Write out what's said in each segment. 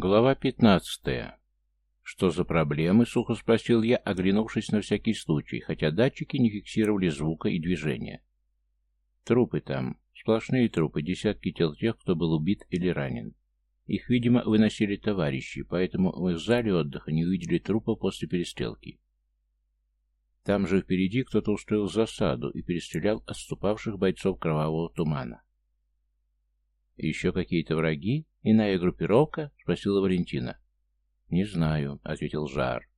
Глава пятнадцатая. «Что за проблемы?» — сухо спросил я, оглянувшись на всякий случай, хотя датчики не фиксировали звука и движения. «Трупы там. Сплошные трупы, десятки тел тех, кто был убит или ранен. Их, видимо, выносили товарищи, поэтому в зале отдыха не увидели трупов после перестрелки. Там же впереди кто-то устроил засаду и перестрелял отступавших бойцов кровавого тумана. «Еще какие-то враги? Иная группировка?» — спросила Валентина. «Не знаю», — ответил Жар.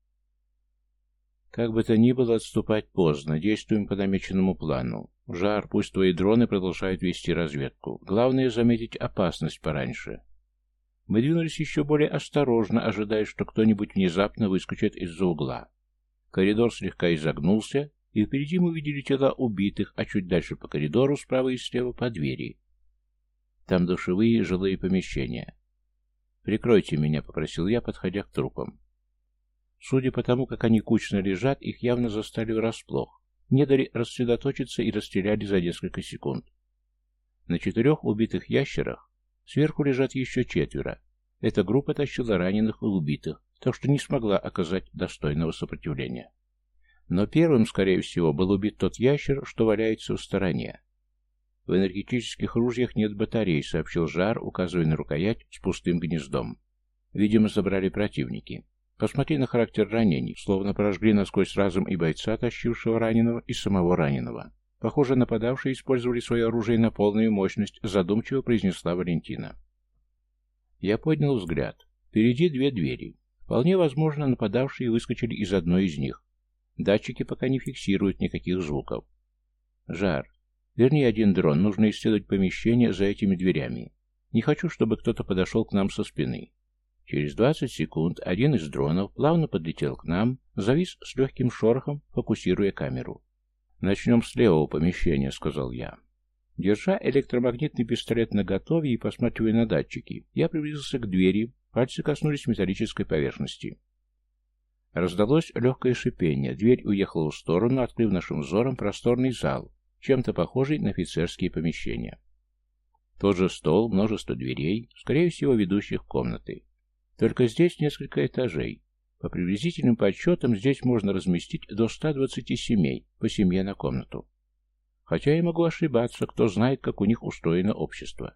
«Как бы то ни было, отступать поздно. Действуем по намеченному плану. Жар, пусть твои дроны продолжают вести разведку. Главное — заметить опасность пораньше». Мы двинулись еще более осторожно, ожидая, что кто-нибудь внезапно выскочит из-за угла. Коридор слегка изогнулся, и впереди мы увидели тела убитых, а чуть дальше по коридору, справа и слева, по двери. Там душевые жилые помещения. «Прикройте меня», — попросил я, подходя к трупам. Судя по тому, как они кучно лежат, их явно застали врасплох. Не дали рассредоточиться и расстреляли за несколько секунд. На четырех убитых ящерах сверху лежат еще четверо. Эта группа тащила раненых и убитых, так что не смогла оказать достойного сопротивления. Но первым, скорее всего, был убит тот ящер, что валяется в стороне. «В энергетических ружьях нет батарей», — сообщил Жар, указывая на рукоять с пустым гнездом. «Видимо, забрали противники. Посмотри на характер ранений, словно прожгли насквозь разум и бойца, тащившего раненого, и самого раненого. Похоже, нападавшие использовали свое оружие на полную мощность», — задумчиво произнесла Валентина. Я поднял взгляд. Впереди две двери. Вполне возможно, нападавшие выскочили из одной из них. Датчики пока не фиксируют никаких звуков. «Жар, Верни один дрон, нужно исследовать помещение за этими дверями. Не хочу, чтобы кто-то подошел к нам со спины. Через 20 секунд один из дронов плавно подлетел к нам, завис с легким шорохом, фокусируя камеру. «Начнем с левого помещения», — сказал я. Держа электромагнитный пистолет наготове и посматривая на датчики, я приблизился к двери, пальцы коснулись металлической поверхности. Раздалось легкое шипение, дверь уехала в сторону, открыв нашим взором просторный зал, чем-то похожий на офицерские помещения. Тот же стол, множество дверей, скорее всего, ведущих комнаты. Только здесь несколько этажей. По приблизительным подсчетам, здесь можно разместить до 120 семей, по семье на комнату. Хотя я могу ошибаться, кто знает, как у них устроено общество.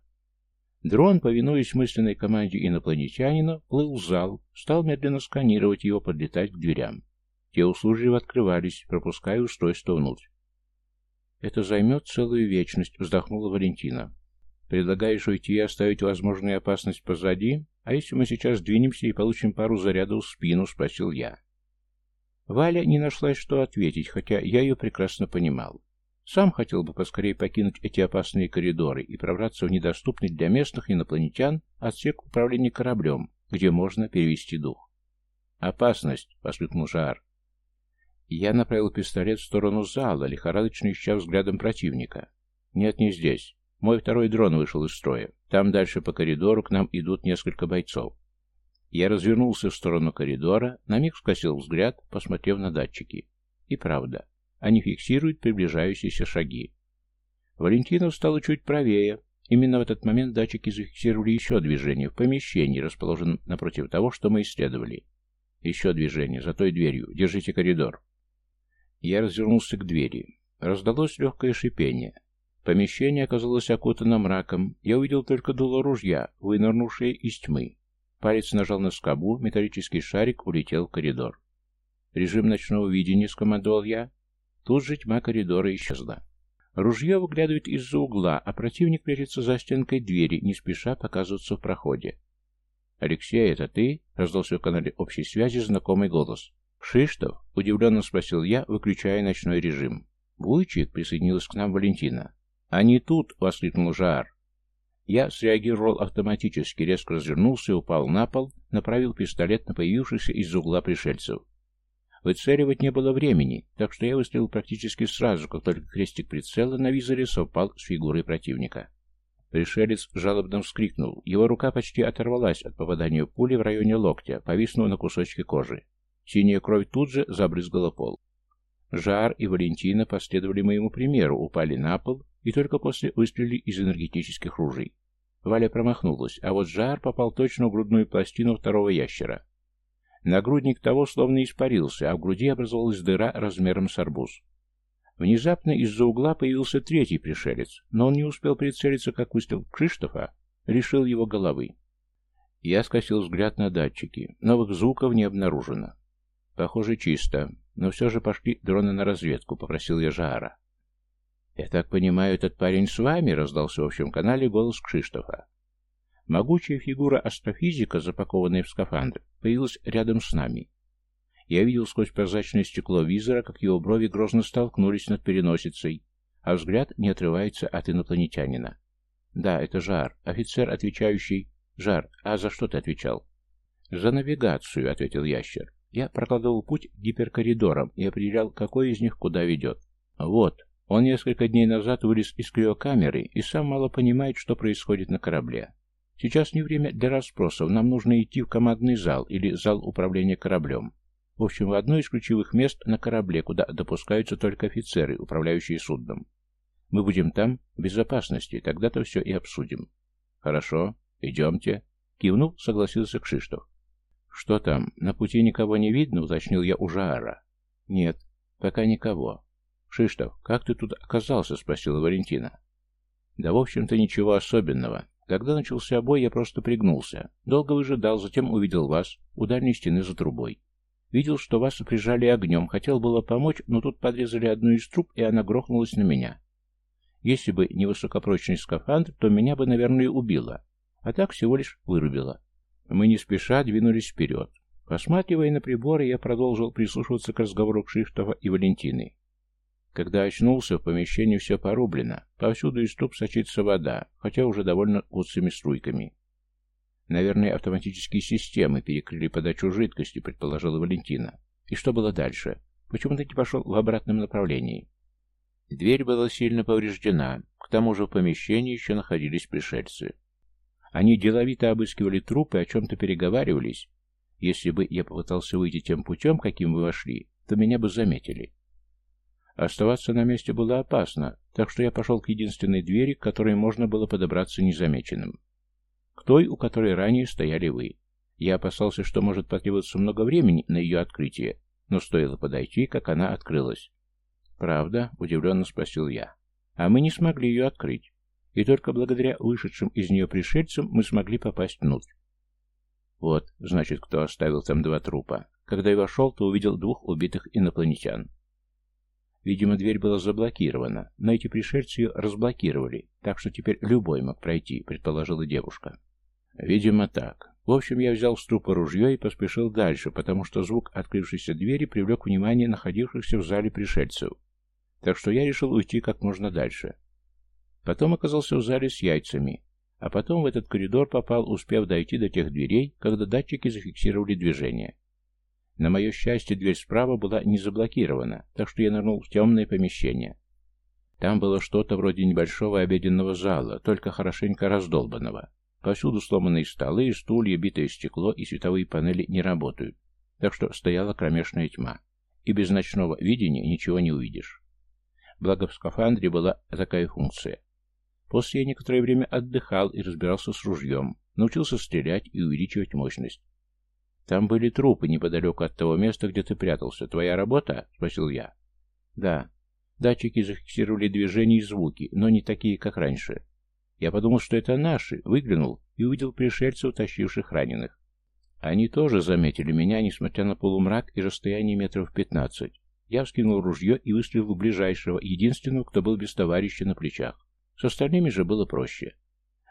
Дрон, повинуясь мысленной команде инопланетянина, плыл в зал, стал медленно сканировать его, подлетать к дверям. Те услужливо открывались, пропуская устройство внутрь. «Это займет целую вечность», — вздохнула Валентина. «Предлагаешь уйти и оставить возможную опасность позади? А если мы сейчас двинемся и получим пару зарядов в спину?» — спросил я. Валя не нашлась, что ответить, хотя я ее прекрасно понимал. Сам хотел бы поскорее покинуть эти опасные коридоры и пробраться в недоступный для местных инопланетян отсек управления кораблем, где можно перевести дух. «Опасность!» — воскликнул Жар. Я направил пистолет в сторону зала, лихорадочно ища взглядом противника. Нет, не здесь. Мой второй дрон вышел из строя. Там дальше по коридору к нам идут несколько бойцов. Я развернулся в сторону коридора, на миг скосил взгляд, посмотрев на датчики. И правда, они фиксируют приближающиеся шаги. Валентина стала чуть правее. Именно в этот момент датчики зафиксировали еще движение в помещении, расположенном напротив того, что мы исследовали. Еще движение, за той дверью. Держите коридор. Я развернулся к двери. Раздалось легкое шипение. Помещение оказалось окутано мраком. Я увидел только дуло ружья, вынырнувшее из тьмы. Палец нажал на скобу, металлический шарик улетел в коридор. «Режим ночного видения», — скомандовал я. Тут же тьма коридора исчезла. Ружье выглядывает из-за угла, а противник прячется за стенкой двери, не спеша показываться в проходе. «Алексей, это ты?» — раздался в канале общей связи знакомый голос. «Кшиштов?» — удивленно спросил я, выключая ночной режим. «Буйчик?» — присоединилась к нам Валентина. «Они тут!» — воскликнул Жар. Я среагировал автоматически, резко развернулся и упал на пол, направил пистолет на появившихся из угла пришельцев. Выцеливать не было времени, так что я выстрелил практически сразу, как только крестик прицела на визоре совпал с фигурой противника. Пришелец жалобно вскрикнул. Его рука почти оторвалась от попадания пули в районе локтя, повиснув на кусочке кожи. Синяя кровь тут же забрызгала пол. Жар и Валентина последовали моему примеру, упали на пол и только после выстрелили из энергетических ружей. Валя промахнулась, а вот Жар попал точно в грудную пластину второго ящера. Нагрудник того словно испарился, а в груди образовалась дыра размером с арбуз. Внезапно из-за угла появился третий пришелец, но он не успел прицелиться, как выстрел Кшиштофа решил его головы. Я скосил взгляд на датчики. Новых звуков не обнаружено. Похоже, чисто. Но все же пошли дроны на разведку, попросил я Жара. «Я так понимаю, этот парень с вами?» — раздался в общем канале голос Кшиштофа. Могучая фигура астрофизика, запакованная в скафандр, появилась рядом с нами. Я видел сквозь прозрачное стекло визора, как его брови грозно столкнулись над переносицей, а взгляд не отрывается от инопланетянина. Да, это Жар, офицер, отвечающий... Жар, а за что ты отвечал? За навигацию, ответил ящер. Я прокладывал путь гиперкоридорам и определял, какой из них куда ведет. Вот, он несколько дней назад вылез из криокамеры и сам мало понимает, что происходит на корабле. Сейчас не время для расспросов, нам нужно идти в командный зал или зал управления кораблем. В общем, в одно из ключевых мест на корабле, куда допускаются только офицеры, управляющие судном. Мы будем там в безопасности, тогда-то все и обсудим. Хорошо, идемте. Кивнув, согласился Кшиштов. Что там, на пути никого не видно, уточнил я у Жаара. Нет, пока никого. Кшиштов, как ты тут оказался, спросила Валентина. Да, в общем-то, ничего особенного. Когда начался бой, я просто пригнулся. Долго выжидал, затем увидел вас у дальней стены за трубой. Видел, что вас прижали огнем, хотел было помочь, но тут подрезали одну из труб, и она грохнулась на меня. Если бы не высокопрочный скафандр, то меня бы, наверное, убило, а так всего лишь вырубило. Мы не спеша двинулись вперед. Посматривая на приборы, я продолжил прислушиваться к разговору Кшиштова и Валентины. Когда очнулся, в помещении все порублено. Повсюду из труб сочится вода, хотя уже довольно густыми струйками. Наверное, автоматические системы перекрыли подачу жидкости, предположила Валентина. И что было дальше? Почему ты не пошел в обратном направлении? Дверь была сильно повреждена, к тому же в помещении еще находились пришельцы. Они деловито обыскивали трупы, о чем-то переговаривались. Если бы я попытался выйти тем путем, каким вы вошли, то меня бы заметили. Оставаться на месте было опасно, так что я пошел к единственной двери, к которой можно было подобраться незамеченным. К той, у которой ранее стояли вы. Я опасался, что может потребоваться много времени на ее открытие, но стоило подойти, как она открылась. «Правда?» — удивленно спросил я. «А мы не смогли ее открыть. И только благодаря вышедшим из нее пришельцам мы смогли попасть внутрь. Вот, значит, кто оставил там два трупа. Когда я вошел, то увидел двух убитых инопланетян. Видимо, дверь была заблокирована, но эти пришельцы ее разблокировали, так что теперь любой мог пройти, предположила девушка. Видимо, так. В общем, я взял с трупа ружье и поспешил дальше, потому что звук открывшейся двери привлек внимание находившихся в зале пришельцев. Так что я решил уйти как можно дальше. Потом оказался в зале с яйцами, а потом в этот коридор попал, успев дойти до тех дверей, когда датчики зафиксировали движение. На мое счастье, дверь справа была не заблокирована, так что я нырнул в темное помещение. Там было что-то вроде небольшого обеденного зала, только хорошенько раздолбанного. Повсюду сломанные столы, стулья, битое стекло и световые панели не работают, так что стояла кромешная тьма. И без ночного видения ничего не увидишь. Благо в скафандре была такая функция. После я некоторое время отдыхал и разбирался с ружьем, научился стрелять и увеличивать мощность. «Там были трупы неподалеку от того места, где ты прятался. Твоя работа?» — спросил я. «Да. Датчики зафиксировали движения и звуки, но не такие, как раньше. Я подумал, что это наши, выглянул и увидел пришельцев, тащивших раненых. Они тоже заметили меня, несмотря на полумрак и расстояние метров пятнадцать. Я вскинул ружье и выстрелил в ближайшего, единственного, кто был без товарища на плечах. С остальными же было проще.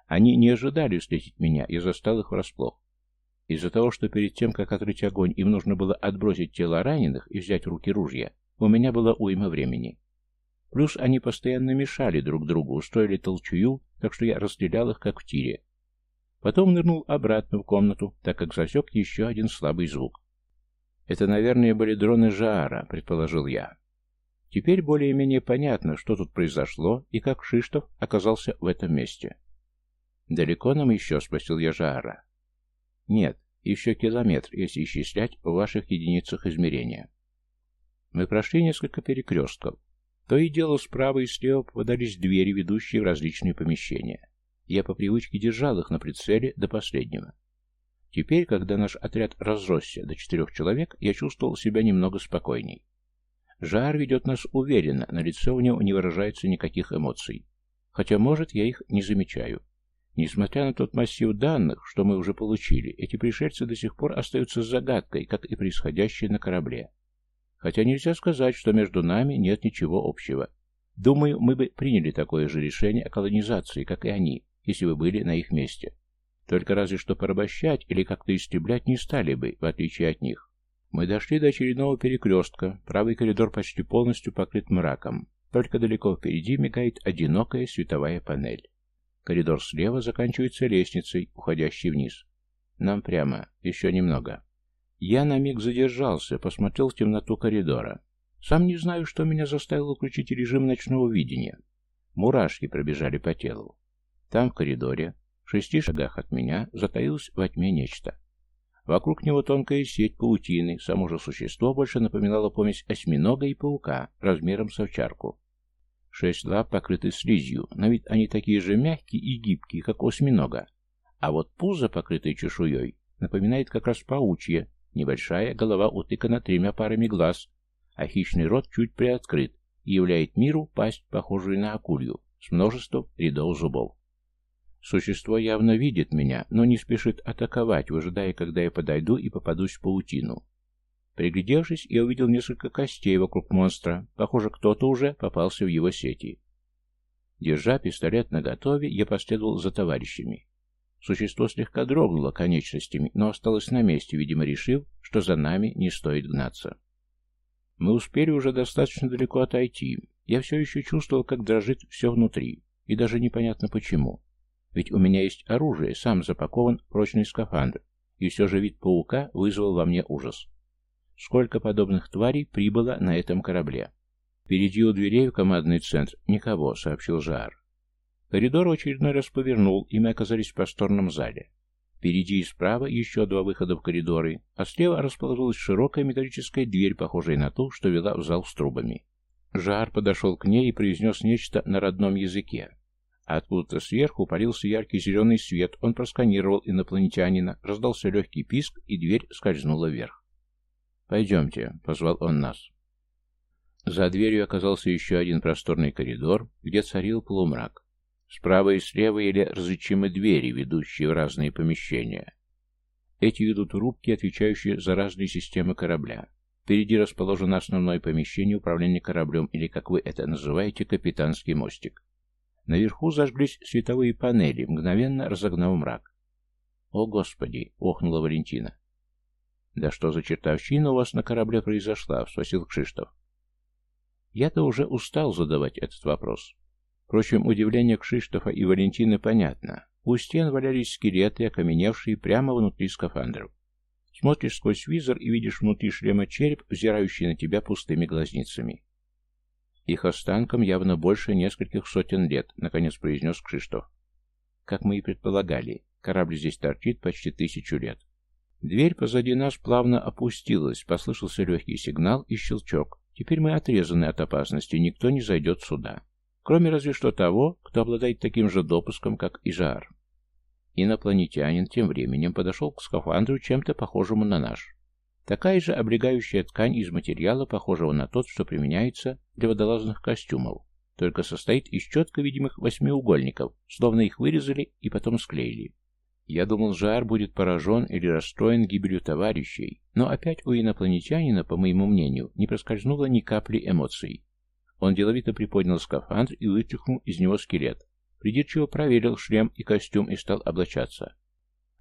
Они не ожидали встретить меня, я застал их врасплох. Из-за того, что перед тем, как открыть огонь, им нужно было отбросить тела раненых и взять в руки ружья, у меня было уйма времени. Плюс они постоянно мешали друг другу, устроили толчую, так что я расстрелял их, как в тире. Потом нырнул обратно в комнату, так как засек еще один слабый звук. «Это, наверное, были дроны Жаара», — предположил я. Теперь более-менее понятно, что тут произошло и как Шиштов оказался в этом месте. «Далеко нам еще?» — спросил я Жаара. «Нет, еще километр, если исчислять в ваших единицах измерения». Мы прошли несколько перекрестков. То и дело справа и слева попадались двери, ведущие в различные помещения. я по привычке держал их на прицеле до последнего. Теперь, когда наш отряд разросся до четырех человек, я чувствовал себя немного спокойней. Жар ведет нас уверенно, на лице у него не выражается никаких эмоций. Хотя, может, я их не замечаю. Несмотря на тот массив данных, что мы уже получили, эти пришельцы до сих пор остаются загадкой, как и происходящее на корабле. Хотя нельзя сказать, что между нами нет ничего общего. Думаю, мы бы приняли такое же решение о колонизации, как и они, если бы были на их месте. Только разве что порабощать или как-то истреблять не стали бы, в отличие от них. Мы дошли до очередного перекрестка. Правый коридор почти полностью покрыт мраком. Только далеко впереди мигает одинокая световая панель. Коридор слева заканчивается лестницей, уходящей вниз. Нам прямо. Еще немного. Я на миг задержался, посмотрел в темноту коридора. Сам не знаю, что меня заставило включить режим ночного видения. Мурашки пробежали по телу. Там, в коридоре, в шести шагах от меня, затаилось во тьме нечто. Вокруг него тонкая сеть паутины, само же существо больше напоминало помесь осьминога и паука, размером с овчарку. Шесть лап покрыты слизью, на вид они такие же мягкие и гибкие, как осьминога. А вот пузо, покрытое чешуей, напоминает как раз паучье, небольшая голова утыкана тремя парами глаз, а хищный рот чуть приоткрыт и являет миру пасть, похожую на акулью, с множеством рядов зубов. Существо явно видит меня, но не спешит атаковать, выжидая, когда я подойду и попадусь в паутину. Приглядевшись, я увидел несколько костей вокруг монстра. Похоже, кто-то уже попался в его сети. Держа пистолет наготове, я последовал за товарищами. Существо слегка дрогнуло конечностями, но осталось на месте, видимо, решив, что за нами не стоит гнаться. Мы успели уже достаточно далеко отойти. Я все еще чувствовал, как дрожит все внутри, и даже непонятно почему. Ведь у меня есть оружие, сам запакован прочный скафандр, и все же вид паука вызвал во мне ужас. Сколько подобных тварей прибыло на этом корабле? Впереди у дверей в командный центр никого, сообщил Жар. Коридор очередной раз повернул, и мы оказались в просторном зале. Впереди и справа еще два выхода в коридоры, а слева расположилась широкая металлическая дверь, похожая на ту, что вела в зал с трубами. Жар подошел к ней и произнес нечто на родном языке. Откуда-то сверху полился яркий зеленый свет, он просканировал инопланетянина, раздался легкий писк, и дверь скользнула вверх. «Пойдемте», — позвал он нас. За дверью оказался еще один просторный коридор, где царил полумрак. Справа и слева еле различимы двери, ведущие в разные помещения. Эти ведут рубки, отвечающие за разные системы корабля. Впереди расположено основное помещение управления кораблем, или, как вы это называете, капитанский мостик. Наверху зажглись световые панели, мгновенно разогнав мрак. «О, Господи!» — охнула Валентина. «Да что за чертовщина у вас на корабле произошла?» — спросил Кшиштов. Я-то уже устал задавать этот вопрос. Впрочем, удивление Кшиштофа и Валентины понятно. У стен валялись скелеты, окаменевшие прямо внутри скафандров. Смотришь сквозь визор и видишь внутри шлема череп, взирающий на тебя пустыми глазницами. Их останкам явно больше нескольких сотен лет, наконец произнес Кшиштоф. Как мы и предполагали, корабль здесь торчит почти тысячу лет. Дверь позади нас плавно опустилась, послышался легкий сигнал и щелчок. Теперь мы отрезаны от опасности, никто не зайдет сюда. Кроме разве что того, кто обладает таким же допуском, как и Жар. Инопланетянин тем временем подошел к скафандру чем-то похожему на наш. Такая же облегающая ткань из материала, похожего на тот, что применяется для водолазных костюмов, только состоит из четко видимых восьмиугольников, словно их вырезали и потом склеили. Я думал, Жар будет поражен или расстроен гибелью товарищей, но опять у инопланетянина, по моему мнению, не проскользнуло ни капли эмоций. Он деловито приподнял скафандр и вытряхнул из него скелет. Придирчиво проверил шлем и костюм и стал облачаться.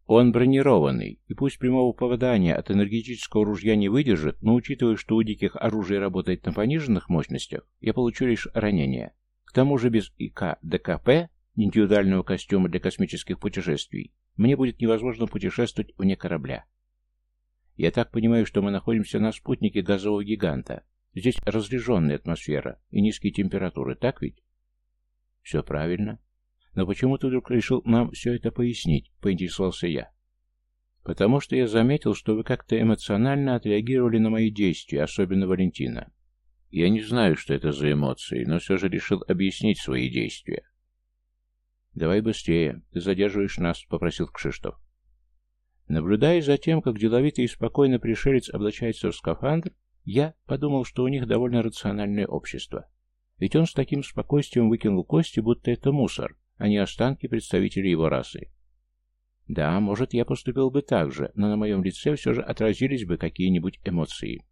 Он бронированный, и пусть прямого попадания от энергетического ружья не выдержит, но учитывая, что у диких оружие работает на пониженных мощностях, я получу лишь ранение. К тому же без ИК ДКП, индивидуального костюма для космических путешествий, мне будет невозможно путешествовать вне корабля. Я так понимаю, что мы находимся на спутнике газового гиганта. Здесь разряженная атмосфера и низкие температуры, так ведь? Все правильно. Но почему ты вдруг решил нам все это пояснить, поинтересовался я. Потому что я заметил, что вы как-то эмоционально отреагировали на мои действия, особенно Валентина. Я не знаю, что это за эмоции, но все же решил объяснить свои действия. «Давай быстрее, ты задерживаешь нас», — попросил Кшиштов. Наблюдая за тем, как деловито и спокойно пришелец облачается в скафандр, я подумал, что у них довольно рациональное общество. Ведь он с таким спокойствием выкинул кости, будто это мусор, а не останки представителей его расы. Да, может, я поступил бы так же, но на моем лице все же отразились бы какие-нибудь эмоции.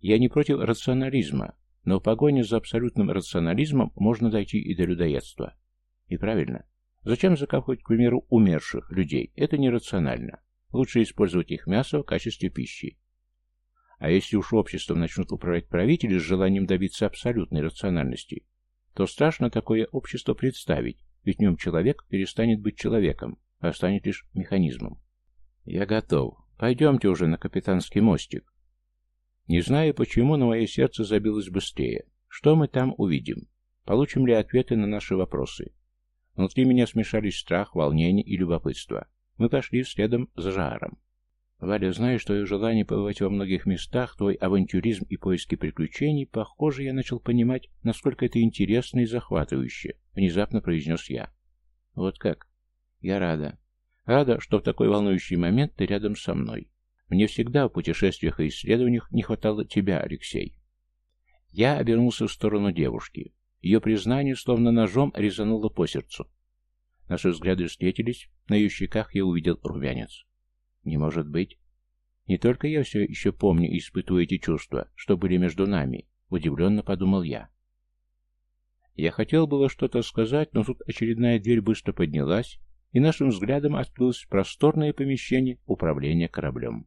Я не против рационализма, но в погоне за абсолютным рационализмом можно дойти и до людоедства. И правильно. Зачем закапывать, к примеру, умерших людей? Это нерационально. Лучше использовать их мясо в качестве пищи. А если уж обществом начнут управлять правители с желанием добиться абсолютной рациональности, то страшно такое общество представить, ведь в нем человек перестанет быть человеком, а станет лишь механизмом. Я готов. Пойдемте уже на капитанский мостик. Не знаю почему, но мое сердце забилось быстрее. Что мы там увидим? Получим ли ответы на наши вопросы? Внутри меня смешались страх, волнение и любопытство. Мы пошли следом за Жааром. Валя, знаешь, твое желание побывать во многих местах, твой авантюризм и поиски приключений, похоже, я начал понимать, насколько это интересно и захватывающе, внезапно произнес я. Вот как? Я рада. Рада, что в такой волнующий момент ты рядом со мной. Мне всегда в путешествиях и исследованиях не хватало тебя, Алексей. Я обернулся в сторону девушки. Ее признание словно ножом резануло по сердцу. Наши взгляды встретились, на ее щеках я увидел румянец. Не может быть. Не только я все еще помню и испытываю эти чувства, что были между нами, удивленно подумал я. Я хотел было что-то сказать, но тут очередная дверь быстро поднялась, и нашим взглядом открылось просторное помещение управления кораблем.